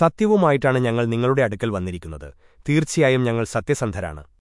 സത്യവുമായിട്ടാണ് ഞങ്ങൾ നിങ്ങളുടെ അടുക്കൽ വന്നിരിക്കുന്നത്. തീർച്ചയായും ഞങ്ങൾ സത്യസന്ധരാണ്.